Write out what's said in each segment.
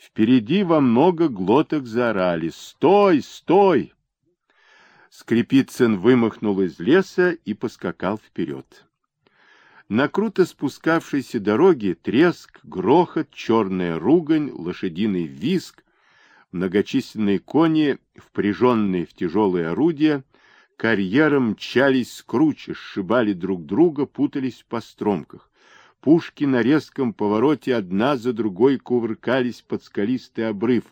Впереди во много глоток заорали «Стой! Стой!» Скрипицын вымахнул из леса и поскакал вперед. На круто спускавшейся дороге треск, грохот, черная ругань, лошадиный визг, многочисленные кони, впряженные в тяжелые орудия, карьером мчались с круче, сшибали друг друга, путались в постромках. Пушки на резком повороте одна за другой кувыркались под скалистый обрыв,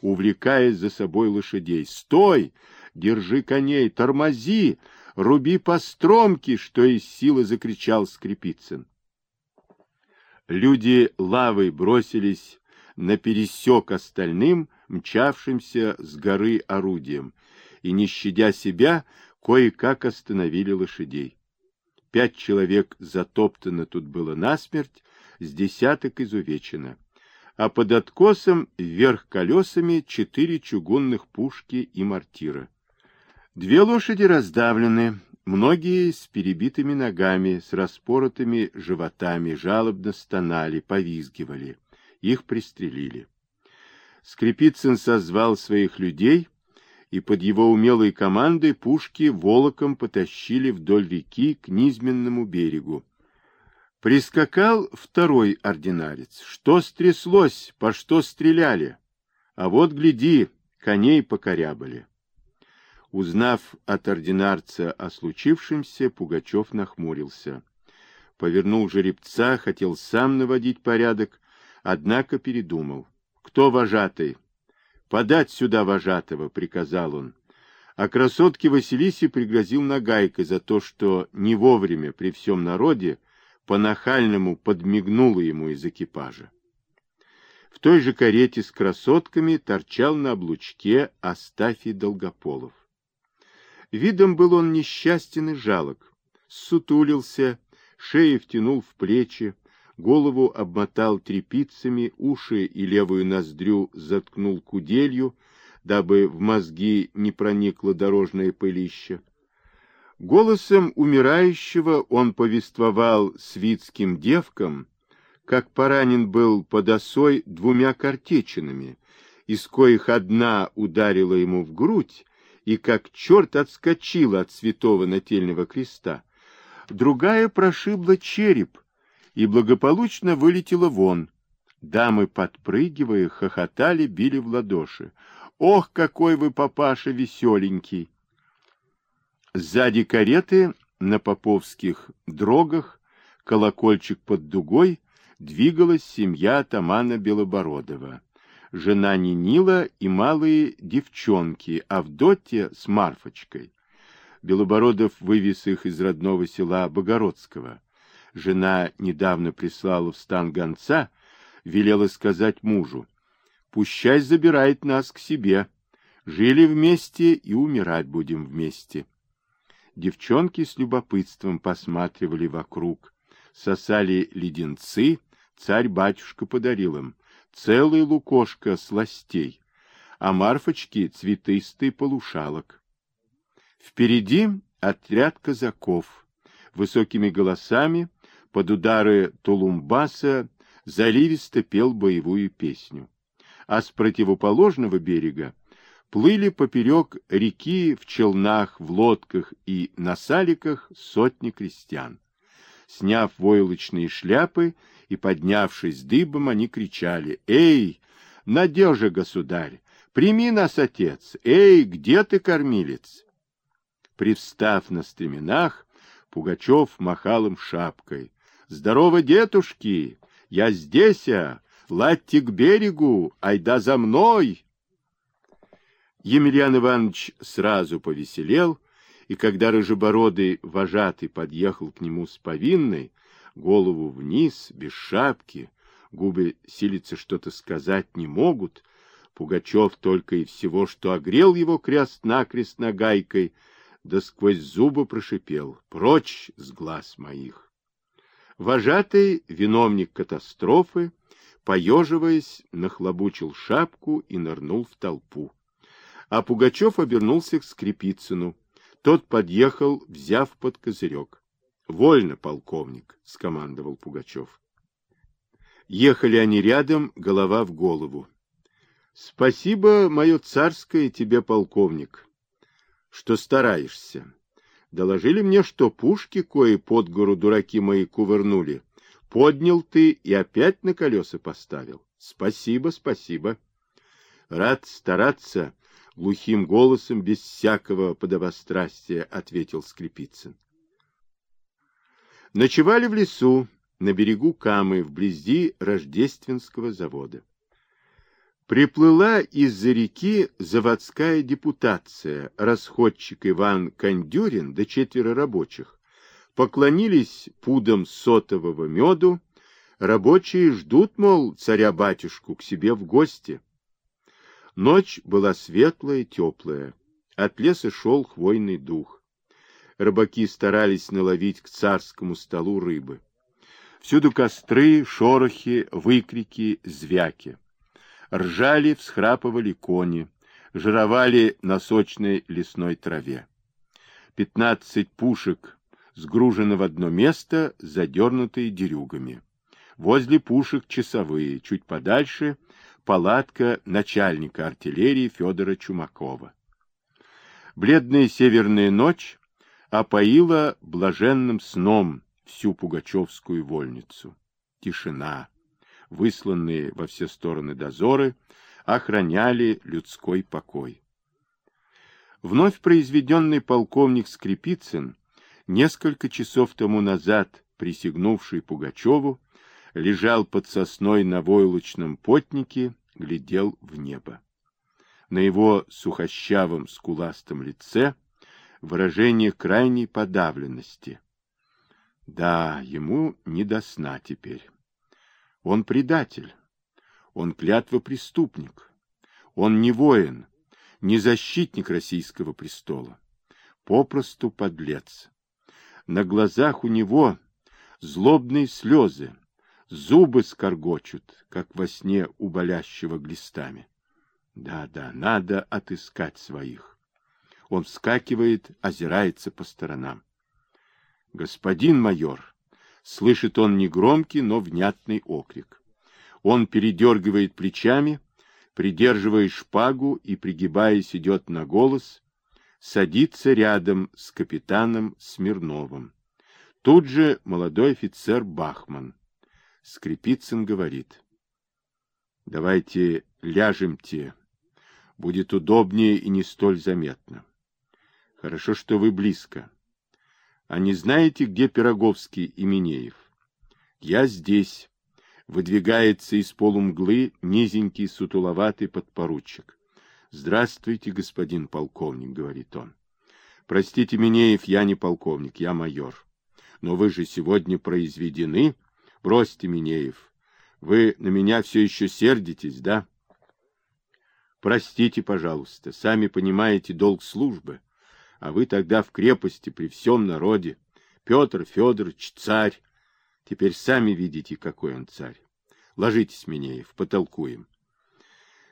увлекая за собой лошадей. «Стой! Держи коней! Тормози! Руби по стромке!» — что из силы закричал Скрипицын. Люди лавой бросились на пересек остальным, мчавшимся с горы орудием, и, не щадя себя, кое-как остановили лошадей. Пять человек затоптано тут было насмерть, с десяток изувечено а под откосом вверх колесами четыре чугунных пушки и мортира. Две лошади раздавлены, многие с перебитыми ногами, с распоротыми животами, жалобно стонали, повизгивали. Их пристрелили. Скрипицын созвал своих людей, и под его умелой командой пушки волоком потащили вдоль реки к низменному берегу. Прискакал второй ординарец. Что стряслось, по что стреляли? А вот, гляди, коней покорябали. Узнав от ординарца о случившемся, Пугачев нахмурился. Повернул жеребца, хотел сам наводить порядок, однако передумал. «Кто вожатый?» «Подать сюда вожатого», — приказал он. А красотке Василисе пригрозил нагайкой за то, что не вовремя при всем народе по-нахальному подмигнула ему из экипажа. В той же карете с красотками торчал на облучке Астафий Долгополов. Видом был он несчастен и жалок, сутулился, шею втянул в плечи, голову обмотал тряпицами, уши и левую ноздрю заткнул куделью, дабы в мозги не проникло дорожное пылище. Голосом умирающего он повествовал свитским девкам, как поранен был под осой двумя картечинами, из коих одна ударила ему в грудь, и как черт отскочила от святого нательного креста, другая прошибла череп и благополучно вылетела вон. Дамы, подпрыгивая, хохотали, били в ладоши. «Ох, какой вы, папаша, веселенький!» Сзади кареты на поповских дрогах, колокольчик под дугой, двигалась семья атамана Белобородова. Жена Нинила и малые девчонки, Авдотья с Марфочкой. Белобородов вывез их из родного села Богородского. Жена недавно прислала в стан гонца, велела сказать мужу, «Пущай забирает нас к себе. Жили вместе и умирать будем вместе». Девчонки с любопытством посматривали вокруг, сосали леденцы, царь-батюшка подарил им, целый лукошко сластей, а Марфочке цветыстый полушалок. Впереди отряд казаков, высокими голосами, под удары тулумбаса, заливисто пел боевую песню. А с противоположного берега плыли поперек реки в челнах, в лодках и на саликах сотни крестьян. Сняв войлочные шляпы и поднявшись дыбом, они кричали «Эй, надежа, государь! Прими нас, отец! Эй, где ты, кормилец?» Привстав на стременах, Пугачев махал им шапкой. «Здорово, дедушки! Я здесь, а! Ладьте к берегу! Айда за мной!» Емельян Иванович сразу повеселел, и когда рыжебородый вожатый подъехал к нему с повинной, голову вниз, без шапки, губы силиться что-то сказать не могут, Пугачев только и всего, что огрел его крест-накрест нагайкой, да сквозь зубы прошипел «Прочь с глаз моих!». Вожатый, виновник катастрофы, поеживаясь, нахлобучил шапку и нырнул в толпу а Пугачев обернулся к Скрипицыну. Тот подъехал, взяв под козырек. — Вольно, полковник, — скомандовал Пугачев. Ехали они рядом, голова в голову. Спасибо, мое царское, тебе, полковник, что стараешься. Доложили мне, что пушки, кои под гору дураки мои кувырнули, поднял ты и опять на колеса поставил. Спасибо, спасибо. Рад стараться, глухим голосом, без всякого подобострастия, ответил Скрипицын. Ночевали в лесу, на берегу Камы, вблизи Рождественского завода. Приплыла из-за реки заводская депутация, расходчик Иван Кондюрин да четверо рабочих. Поклонились пудом сотового меду, рабочие ждут, мол, царя-батюшку к себе в гости. Ночь была светлая, теплая, от леса шел хвойный дух. Рыбаки старались наловить к царскому столу рыбы. Всюду костры, шорохи, выкрики, звяки. Ржали, всхрапывали кони, жировали на сочной лесной траве. Пятнадцать пушек сгружены в одно место, задернутые дерюгами. Возле пушек часовые, чуть подальше палатка начальника артиллерии Федора Чумакова. Бледная северная ночь опоила блаженным сном всю пугачевскую вольницу. Тишина высланные во все стороны дозоры, охраняли людской покой. Вновь произведенный полковник Скрипицын, несколько часов тому назад присягнувший Пугачеву, лежал под сосной на войлочном потнике, глядел в небо. На его сухощавом скуластом лице выражение крайней подавленности. Да, ему не до сна теперь. Он предатель, он клятвопреступник, он не воин, не защитник российского престола, попросту подлец. На глазах у него злобные слезы, зубы скоргочут, как во сне у болящего глистами. Да-да, надо отыскать своих. Он вскакивает, озирается по сторонам. Господин майор, Слышит он негромкий, но внятный окрик. Он передергивает плечами, придерживая шпагу и, пригибаясь, идет на голос, садится рядом с капитаном Смирновым. Тут же молодой офицер Бахман. Скрипицын говорит. Давайте ляжемте. Будет удобнее и не столь заметно. Хорошо, что вы близко. А не знаете, где Пироговский и Минеев? Я здесь. Выдвигается из полумглы низенький сутуловатый подпоручик. Здравствуйте, господин полковник, говорит он. Простите, Минеев, я не полковник, я майор. Но вы же сегодня произведены. Бросьте, Минеев. Вы на меня все еще сердитесь, да? Простите, пожалуйста, сами понимаете долг службы а вы тогда в крепости при всем народе. Петр Федорович царь. Теперь сами видите, какой он царь. Ложитесь, Минеев, потолкуем.